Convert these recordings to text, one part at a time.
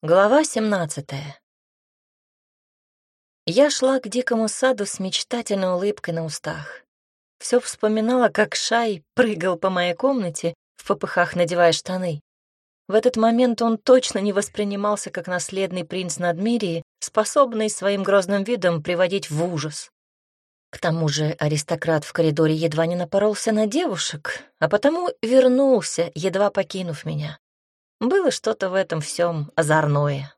Глава 17 Я шла к дикому саду с мечтательной улыбкой на устах. Все вспоминала, как Шай прыгал по моей комнате, в попыхах надевая штаны. В этот момент он точно не воспринимался как наследный принц Надмирии, способный своим грозным видом приводить в ужас. К тому же аристократ в коридоре едва не напоролся на девушек, а потому вернулся, едва покинув меня. Было что-то в этом всем озорное.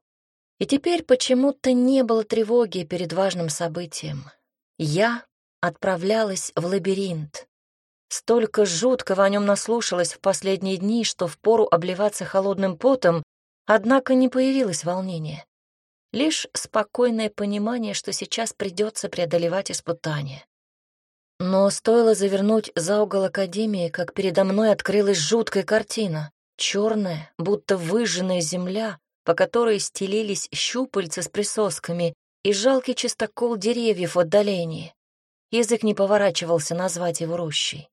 И теперь почему-то не было тревоги перед важным событием. Я отправлялась в лабиринт. Столько жуткого о нем наслушалась в последние дни, что впору обливаться холодным потом, однако не появилось волнения. Лишь спокойное понимание, что сейчас придется преодолевать испытания. Но стоило завернуть за угол Академии, как передо мной открылась жуткая картина черная, будто выжженная земля, по которой стелились щупальца с присосками и жалкий чистокол деревьев в отдалении. Язык не поворачивался назвать его рощей.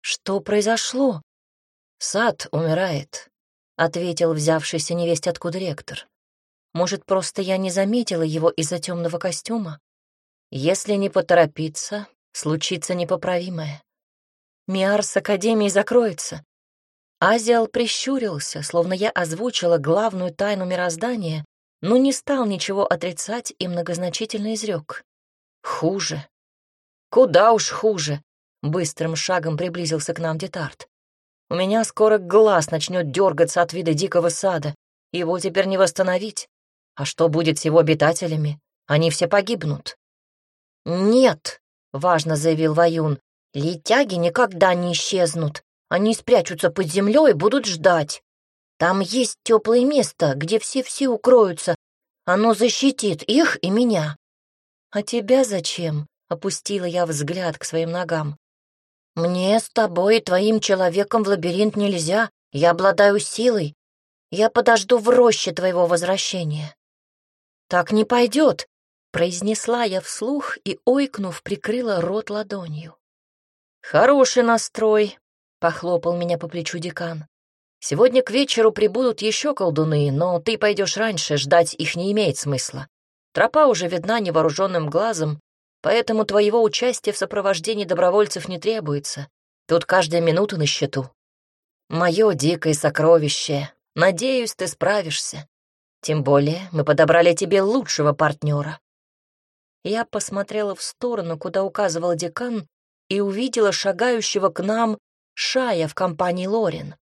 «Что произошло?» «Сад умирает», — ответил взявшийся невесть откуда ректор. «Может, просто я не заметила его из-за темного костюма? Если не поторопиться, случится непоправимое. Миар с Академией закроется, Азиал прищурился, словно я озвучила главную тайну мироздания, но не стал ничего отрицать и многозначительно изрек. «Хуже». «Куда уж хуже», — быстрым шагом приблизился к нам Детарт. «У меня скоро глаз начнет дергаться от вида дикого сада. Его теперь не восстановить. А что будет с его обитателями? Они все погибнут». «Нет», — важно заявил Ваюн, — «летяги никогда не исчезнут. Они спрячутся под землей и будут ждать. Там есть теплое место, где все-все укроются. Оно защитит их и меня. А тебя зачем? Опустила я взгляд к своим ногам. Мне с тобой и твоим человеком в лабиринт нельзя. Я обладаю силой. Я подожду в роще твоего возвращения. Так не пойдет, произнесла я вслух и, ойкнув, прикрыла рот ладонью. Хороший настрой, Похлопал меня по плечу декан. Сегодня к вечеру прибудут еще колдуны, но ты пойдешь раньше, ждать их не имеет смысла. Тропа уже видна невооруженным глазом, поэтому твоего участия в сопровождении добровольцев не требуется. Тут каждая минута на счету. Мое дикое сокровище. Надеюсь, ты справишься. Тем более мы подобрали тебе лучшего партнера. Я посмотрела в сторону, куда указывал декан, и увидела шагающего к нам Шая в компании Лорин.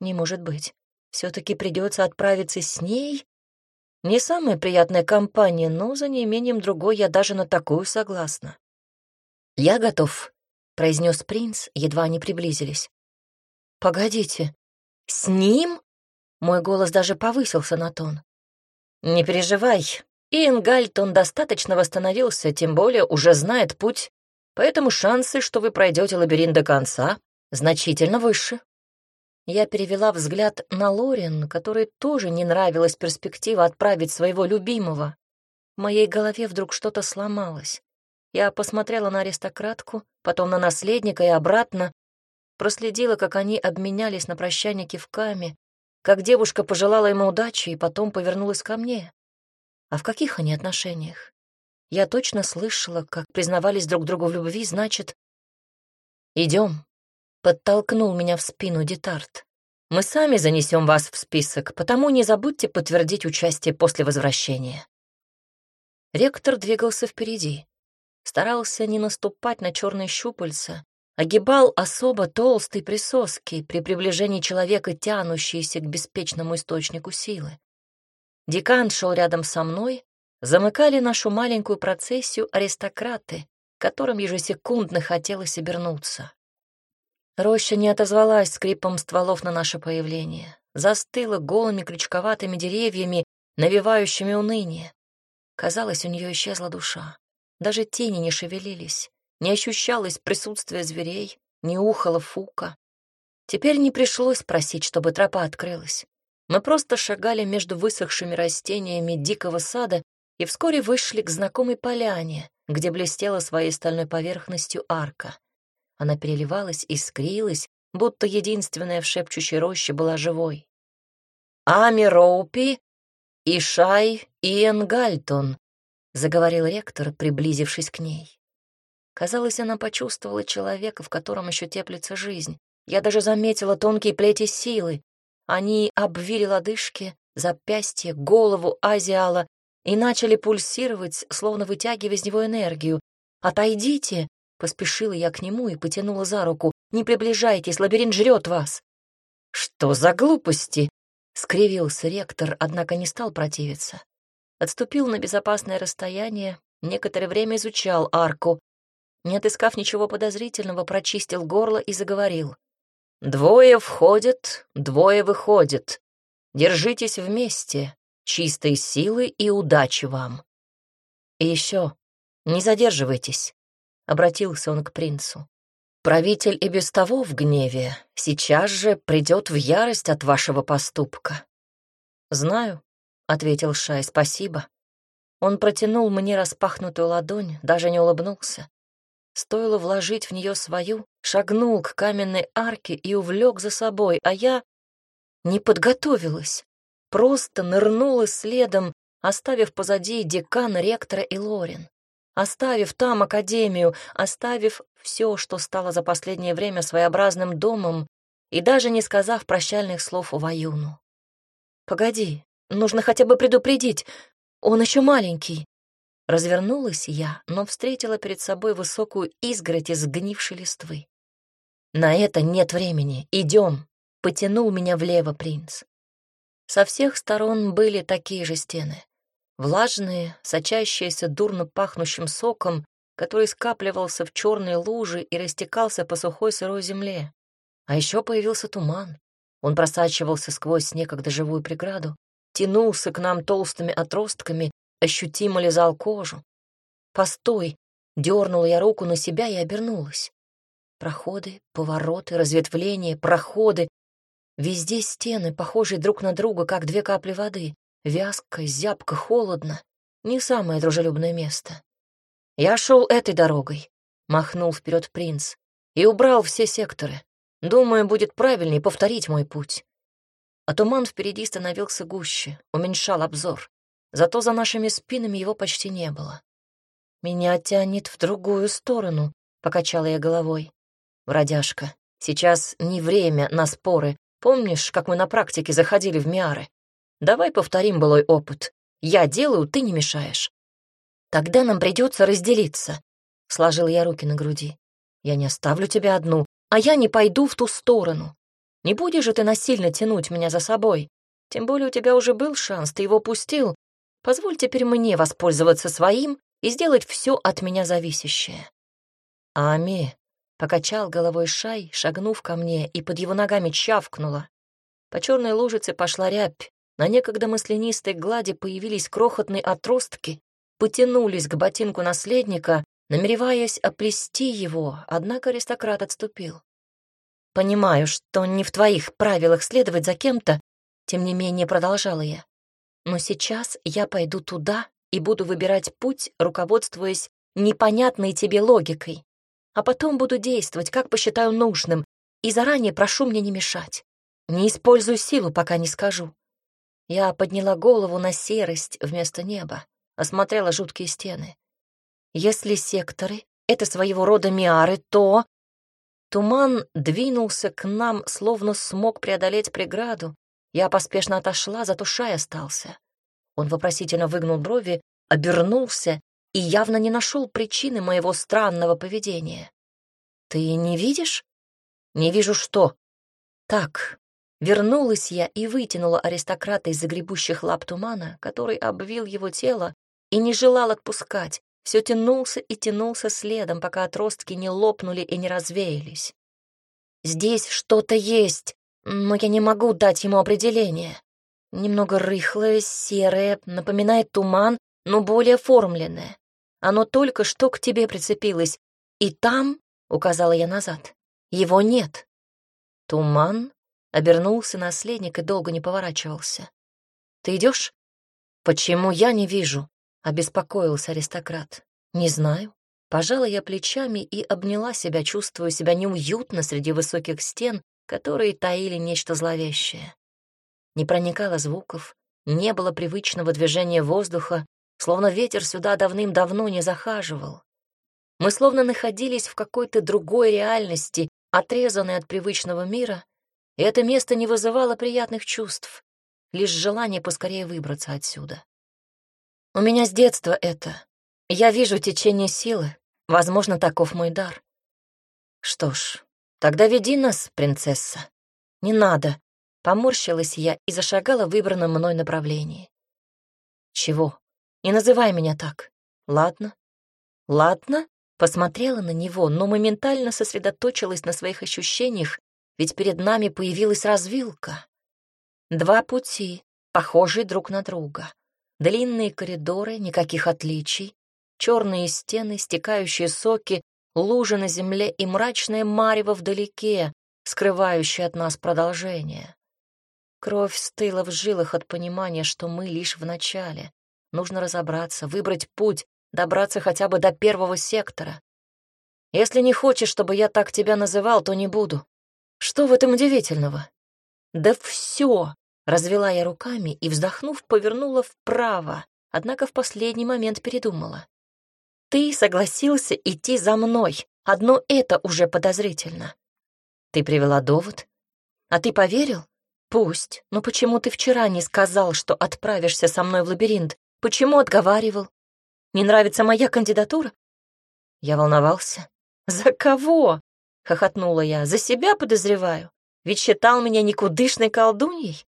Не может быть. Все-таки придется отправиться с ней? Не самая приятная компания, но за неимением другой я даже на такую согласна. «Я готов», — произнес принц, едва они приблизились. «Погодите, с ним?» Мой голос даже повысился на тон. «Не переживай, Иэн Гальтон достаточно восстановился, тем более уже знает путь, поэтому шансы, что вы пройдете лабиринт до конца, значительно выше. Я перевела взгляд на Лорин, которой тоже не нравилась перспектива отправить своего любимого. В моей голове вдруг что-то сломалось. Я посмотрела на аристократку, потом на наследника и обратно, проследила, как они обменялись на прощание кивками, как девушка пожелала ему удачи и потом повернулась ко мне. А в каких они отношениях? Я точно слышала, как признавались друг другу в любви, значит... Идем, Подтолкнул меня в спину Детарт. «Мы сами занесем вас в список, потому не забудьте подтвердить участие после возвращения». Ректор двигался впереди. Старался не наступать на черные щупальца, огибал особо толстые присоски при приближении человека, тянущиеся к беспечному источнику силы. Декан шел рядом со мной, замыкали нашу маленькую процессию аристократы, которым ежесекундно хотелось обернуться. Роща не отозвалась скрипом стволов на наше появление. Застыла голыми крючковатыми деревьями, навевающими уныние. Казалось, у нее исчезла душа. Даже тени не шевелились. Не ощущалось присутствия зверей, не ухала фука. Теперь не пришлось просить, чтобы тропа открылась. Мы просто шагали между высохшими растениями дикого сада и вскоре вышли к знакомой поляне, где блестела своей стальной поверхностью арка. Она переливалась, и искрилась, будто единственная в шепчущей роще была живой. «Ами Роупи «Ишай Иэн Гальтон», — заговорил ректор, приблизившись к ней. Казалось, она почувствовала человека, в котором еще теплится жизнь. Я даже заметила тонкие плети силы. Они обвили лодыжки, запястье, голову Азиала и начали пульсировать, словно вытягивая из него энергию. «Отойдите!» — поспешила я к нему и потянула за руку. «Не приближайтесь, лабиринт жрет вас!» «Что за глупости?» — скривился ректор, однако не стал противиться. Отступил на безопасное расстояние, некоторое время изучал арку. Не отыскав ничего подозрительного, прочистил горло и заговорил. «Двое входят, двое выходят. Держитесь вместе, чистой силы и удачи вам. И еще, не задерживайтесь, — обратился он к принцу. Правитель и без того в гневе, сейчас же придет в ярость от вашего поступка. Знаю, — ответил Шай, — спасибо. Он протянул мне распахнутую ладонь, даже не улыбнулся. Стоило вложить в нее свою, шагнул к каменной арке и увлек за собой, а я не подготовилась. Просто нырнула следом, оставив позади декана, ректора и Лорин. Оставив там академию, оставив все, что стало за последнее время своеобразным домом, и даже не сказав прощальных слов Ваюну. «Погоди, нужно хотя бы предупредить, он еще маленький». Развернулась я, но встретила перед собой высокую изгородь из гнившей листвы. «На это нет времени, идем», — потянул меня влево принц. Со всех сторон были такие же стены. Влажные, сочащиеся дурно пахнущим соком, который скапливался в черные лужи и растекался по сухой сырой земле. А еще появился туман. Он просачивался сквозь некогда живую преграду, тянулся к нам толстыми отростками, ощутимо лизал кожу. «Постой!» — дернула я руку на себя и обернулась. Проходы, повороты, разветвления, проходы, Везде стены, похожие друг на друга, как две капли воды. Вязко, зябко, холодно. Не самое дружелюбное место. Я шел этой дорогой, махнул вперед принц, и убрал все секторы. Думаю, будет правильнее повторить мой путь. А туман впереди становился гуще, уменьшал обзор. Зато за нашими спинами его почти не было. «Меня тянет в другую сторону», — покачала я головой. «Бродяжка, сейчас не время на споры, Помнишь, как мы на практике заходили в Миары? Давай повторим былой опыт. Я делаю, ты не мешаешь. Тогда нам придется разделиться. Сложил я руки на груди. Я не оставлю тебя одну, а я не пойду в ту сторону. Не будешь же ты насильно тянуть меня за собой. Тем более у тебя уже был шанс, ты его упустил. Позволь теперь мне воспользоваться своим и сделать все от меня зависящее. Ами, Покачал головой Шай, шагнув ко мне, и под его ногами чавкнула. По черной лужице пошла рябь. На некогда маслянистой глади появились крохотные отростки, потянулись к ботинку наследника, намереваясь оплести его, однако аристократ отступил. «Понимаю, что не в твоих правилах следовать за кем-то», тем не менее продолжала я. «Но сейчас я пойду туда и буду выбирать путь, руководствуясь непонятной тебе логикой а потом буду действовать, как посчитаю нужным, и заранее прошу мне не мешать. Не использую силу, пока не скажу. Я подняла голову на серость вместо неба, осмотрела жуткие стены. Если секторы — это своего рода миары, то... Туман двинулся к нам, словно смог преодолеть преграду. Я поспешно отошла, зато Шай остался. Он вопросительно выгнул брови, обернулся и явно не нашел причины моего странного поведения. «Ты не видишь?» «Не вижу что?» «Так». Вернулась я и вытянула аристократа из загребущих лап тумана, который обвил его тело и не желал отпускать, все тянулся и тянулся следом, пока отростки не лопнули и не развеялись. «Здесь что-то есть, но я не могу дать ему определение. Немного рыхлое, серое, напоминает туман, но более оформленное. Оно только что к тебе прицепилось, и там, — указала я назад, — его нет. Туман обернулся наследник и долго не поворачивался. Ты идешь? Почему я не вижу? — обеспокоился аристократ. Не знаю. Пожала я плечами и обняла себя, чувствуя себя неуютно среди высоких стен, которые таили нечто зловещее. Не проникало звуков, не было привычного движения воздуха, словно ветер сюда давным-давно не захаживал. Мы словно находились в какой-то другой реальности, отрезанной от привычного мира, это место не вызывало приятных чувств, лишь желание поскорее выбраться отсюда. У меня с детства это. Я вижу течение силы, возможно, таков мой дар. Что ж, тогда веди нас, принцесса. Не надо. Поморщилась я и зашагала в выбранном мной направлении. Чего? Не называй меня так. Ладно. Ладно? Посмотрела на него, но моментально сосредоточилась на своих ощущениях, ведь перед нами появилась развилка. Два пути, похожие друг на друга. Длинные коридоры, никаких отличий, черные стены, стекающие соки, лужи на земле и мрачное марево вдалеке, скрывающее от нас продолжение. Кровь стыла в жилах от понимания, что мы лишь в начале. Нужно разобраться, выбрать путь, добраться хотя бы до первого сектора. Если не хочешь, чтобы я так тебя называл, то не буду. Что в этом удивительного? Да все! Развела я руками и, вздохнув, повернула вправо, однако в последний момент передумала. Ты согласился идти за мной. Одно это уже подозрительно. Ты привела довод? А ты поверил? Пусть. Но почему ты вчера не сказал, что отправишься со мной в лабиринт? Почему отговаривал? Не нравится моя кандидатура? Я волновался. За кого? Хохотнула я. За себя подозреваю. Ведь считал меня никудышной колдуньей.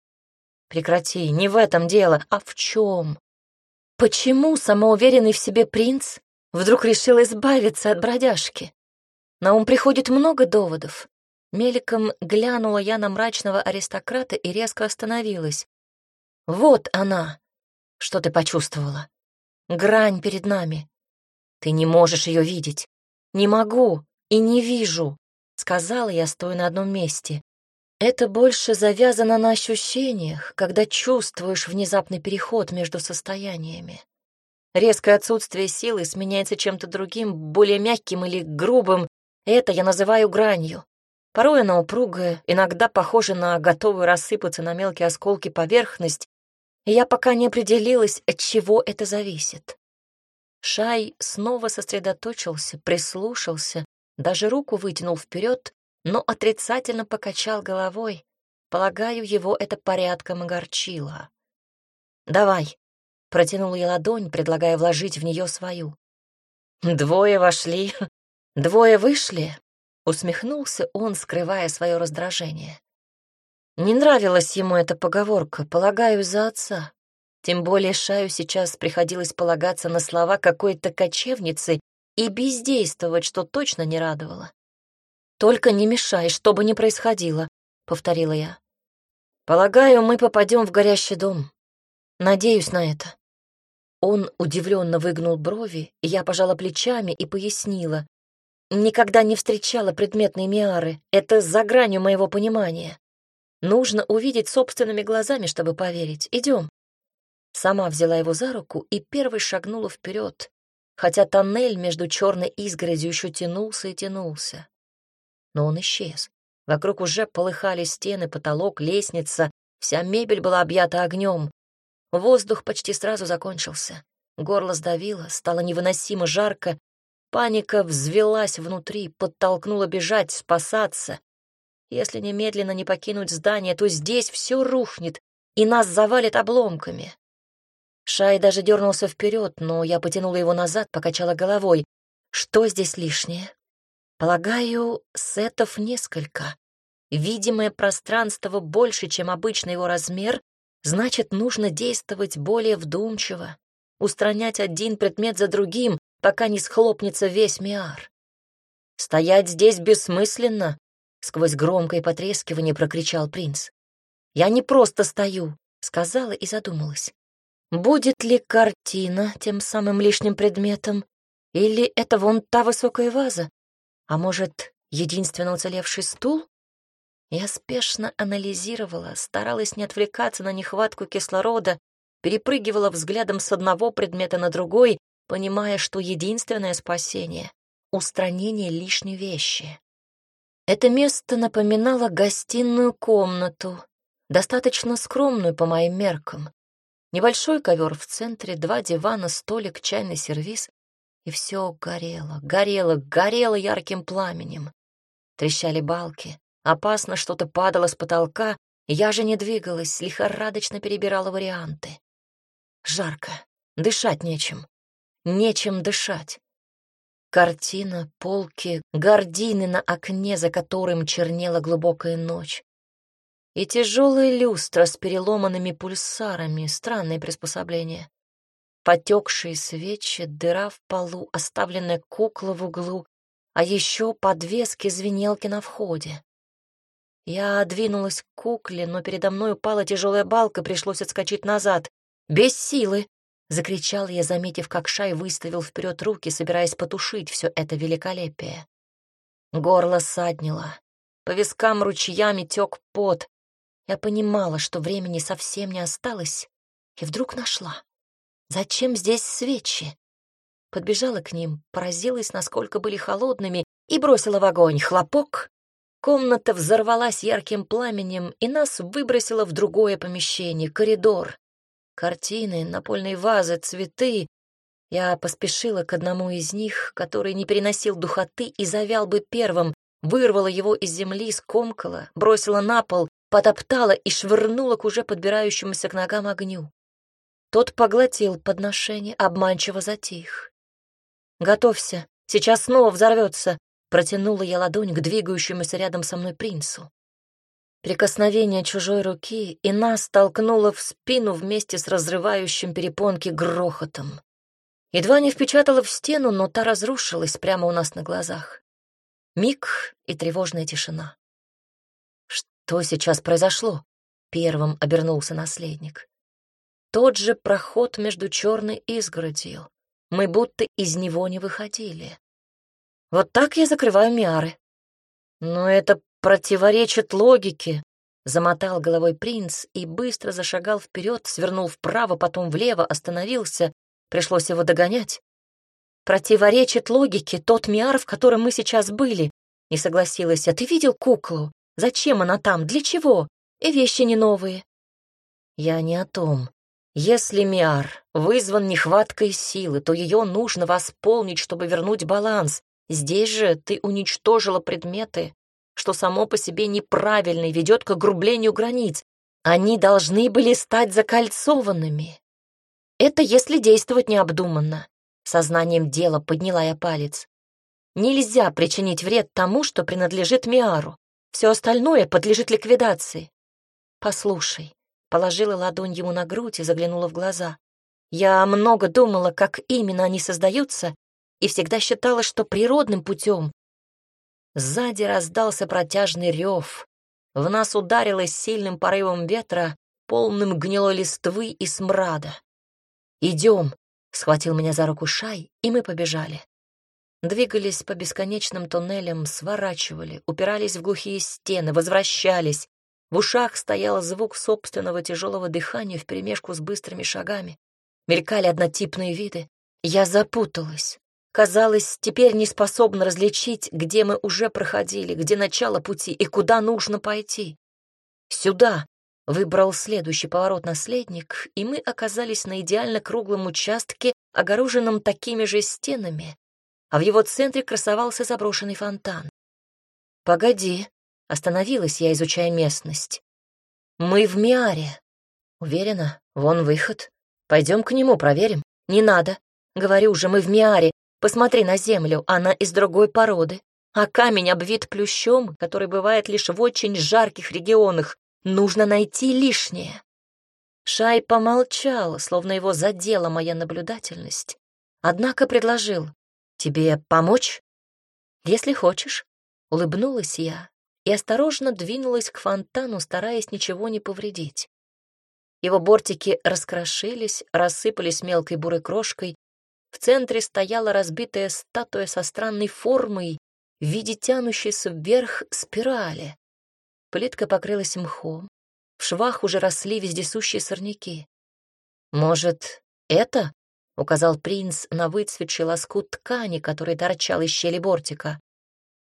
Прекрати, не в этом дело, а в чем? Почему самоуверенный в себе принц вдруг решил избавиться от бродяжки? На ум приходит много доводов. Меликом глянула я на мрачного аристократа и резко остановилась. Вот она. Что ты почувствовала? Грань перед нами. Ты не можешь ее видеть. Не могу и не вижу, сказала я, стоя на одном месте. Это больше завязано на ощущениях, когда чувствуешь внезапный переход между состояниями. Резкое отсутствие силы сменяется чем-то другим, более мягким или грубым. Это я называю гранью. Порой она упругая, иногда похожа на готовую рассыпаться на мелкие осколки поверхность, и я пока не определилась, от чего это зависит. Шай снова сосредоточился, прислушался, даже руку вытянул вперед, но отрицательно покачал головой. Полагаю, его это порядком огорчило. «Давай», — протянула я ладонь, предлагая вложить в нее свою. «Двое вошли, двое вышли», — усмехнулся он, скрывая свое раздражение. Не нравилась ему эта поговорка, полагаю, за отца. Тем более Шаю сейчас приходилось полагаться на слова какой-то кочевницы и бездействовать, что точно не радовало. «Только не мешай, что бы ни происходило», — повторила я. «Полагаю, мы попадем в горящий дом. Надеюсь на это». Он удивленно выгнул брови, я пожала плечами и пояснила. «Никогда не встречала предметные миары. Это за гранью моего понимания. Нужно увидеть собственными глазами, чтобы поверить. Идем». Сама взяла его за руку и первой шагнула вперед, хотя тоннель между черной изгородью еще тянулся и тянулся но он исчез. Вокруг уже полыхали стены, потолок, лестница, вся мебель была объята огнем. Воздух почти сразу закончился. Горло сдавило, стало невыносимо жарко. Паника взвелась внутри, подтолкнула бежать, спасаться. Если немедленно не покинуть здание, то здесь все рухнет, и нас завалит обломками. Шай даже дернулся вперед, но я потянула его назад, покачала головой. Что здесь лишнее? Полагаю, сетов несколько. Видимое пространство больше, чем обычный его размер, значит, нужно действовать более вдумчиво, устранять один предмет за другим, пока не схлопнется весь миар. «Стоять здесь бессмысленно», — сквозь громкое потрескивание прокричал принц. «Я не просто стою», — сказала и задумалась. «Будет ли картина тем самым лишним предметом, или это вон та высокая ваза, а может, единственно уцелевший стул? Я спешно анализировала, старалась не отвлекаться на нехватку кислорода, перепрыгивала взглядом с одного предмета на другой, понимая, что единственное спасение — устранение лишней вещи. Это место напоминало гостиную комнату, достаточно скромную по моим меркам. Небольшой ковер в центре, два дивана, столик, чайный сервиз. И все горело, горело, горело ярким пламенем. Трещали балки. Опасно что-то падало с потолка, я же не двигалась, лихорадочно перебирала варианты. Жарко, дышать нечем. Нечем дышать. Картина, полки, гардины на окне, за которым чернела глубокая ночь. И тяжелая люстра с переломанными пульсарами, странное приспособление. Потекшие свечи, дыра в полу, оставленная кукла в углу, а еще подвески звенелки на входе. Я двинулась к кукле, но передо мной упала тяжелая балка, пришлось отскочить назад. «Без силы!» — закричал я, заметив, как Шай выставил вперед руки, собираясь потушить все это великолепие. Горло саднило. По вискам ручьями тек пот. Я понимала, что времени совсем не осталось, и вдруг нашла. Зачем здесь свечи? Подбежала к ним, поразилась, насколько были холодными, и бросила в огонь. Хлопок, Комната взорвалась ярким пламенем и нас выбросила в другое помещение, коридор. Картины, напольные вазы, цветы. Я поспешила к одному из них, который не переносил духоты и завял бы первым, вырвала его из земли, скомкала, бросила на пол, потоптала и швырнула к уже подбирающемуся к ногам огню. Тот поглотил подношение, обманчиво затих. «Готовься, сейчас снова взорвется», Протянула я ладонь к двигающемуся рядом со мной принцу. Прикосновение чужой руки и нас толкнуло в спину вместе с разрывающим перепонки грохотом. Едва не впечатала в стену, но та разрушилась прямо у нас на глазах. Миг и тревожная тишина. «Что сейчас произошло?» — первым обернулся наследник. Тот же проход между черной изгородью. Мы будто из него не выходили. Вот так я закрываю миары. Но это противоречит логике, замотал головой принц и быстро зашагал вперед, свернул вправо, потом влево, остановился. Пришлось его догонять. Противоречит логике тот миар, в котором мы сейчас были. Не согласилась. А ты видел куклу? Зачем она там? Для чего? И вещи не новые. Я не о том. Если миар вызван нехваткой силы, то ее нужно восполнить, чтобы вернуть баланс. Здесь же ты уничтожила предметы, что само по себе неправильно и ведет к огрублению границ. Они должны были стать закольцованными. Это если действовать необдуманно. Сознанием дела подняла я палец. Нельзя причинить вред тому, что принадлежит Миару. Все остальное подлежит ликвидации. Послушай, положила ладонь ему на грудь и заглянула в глаза. Я много думала, как именно они создаются, и всегда считала, что природным путем. Сзади раздался протяжный рев. В нас ударилось сильным порывом ветра, полным гнилой листвы и смрада. «Идем», — схватил меня за руку Шай, и мы побежали. Двигались по бесконечным туннелям, сворачивали, упирались в глухие стены, возвращались. В ушах стоял звук собственного тяжелого дыхания вперемешку с быстрыми шагами. Мелькали однотипные виды. Я запуталась. Казалось, теперь не способна различить, где мы уже проходили, где начало пути и куда нужно пойти. «Сюда!» — выбрал следующий поворот наследник, и мы оказались на идеально круглом участке, огороженном такими же стенами, а в его центре красовался заброшенный фонтан. «Погоди!» — остановилась я, изучая местность. «Мы в Миаре. Уверена, вон выход. Пойдем к нему, проверим. Не надо. Говорю же, мы в Миаре. Посмотри на землю, она из другой породы, а камень обвит плющом, который бывает лишь в очень жарких регионах. Нужно найти лишнее. Шай помолчал, словно его задела моя наблюдательность, однако предложил «Тебе помочь?» «Если хочешь», — улыбнулась я и осторожно двинулась к фонтану, стараясь ничего не повредить. Его бортики раскрошились, рассыпались мелкой бурой крошкой, в центре стояла разбитая статуя со странной формой в виде тянущейся вверх спирали. Плитка покрылась мхом, в швах уже росли вездесущие сорняки. «Может, это?» — указал принц на выцветший лоскут ткани, который торчал из щели бортика.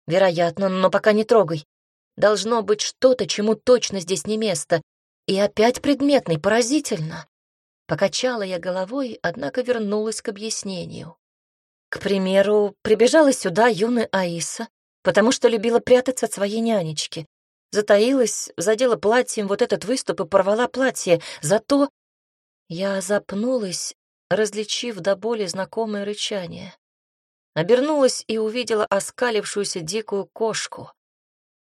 «Вероятно, но пока не трогай. Должно быть что-то, чему точно здесь не место. И опять предметный, поразительно. Покачала я головой, однако вернулась к объяснению. К примеру, прибежала сюда юная Аиса, потому что любила прятаться от своей нянечки. Затаилась, задела платьем вот этот выступ и порвала платье. Зато я запнулась, различив до боли знакомое рычание. Обернулась и увидела оскалившуюся дикую кошку.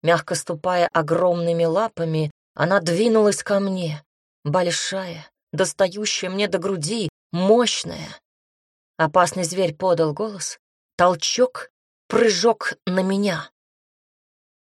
Мягко ступая огромными лапами, она двинулась ко мне, большая, достающая мне до груди, мощная. Опасный зверь подал голос, толчок, прыжок на меня.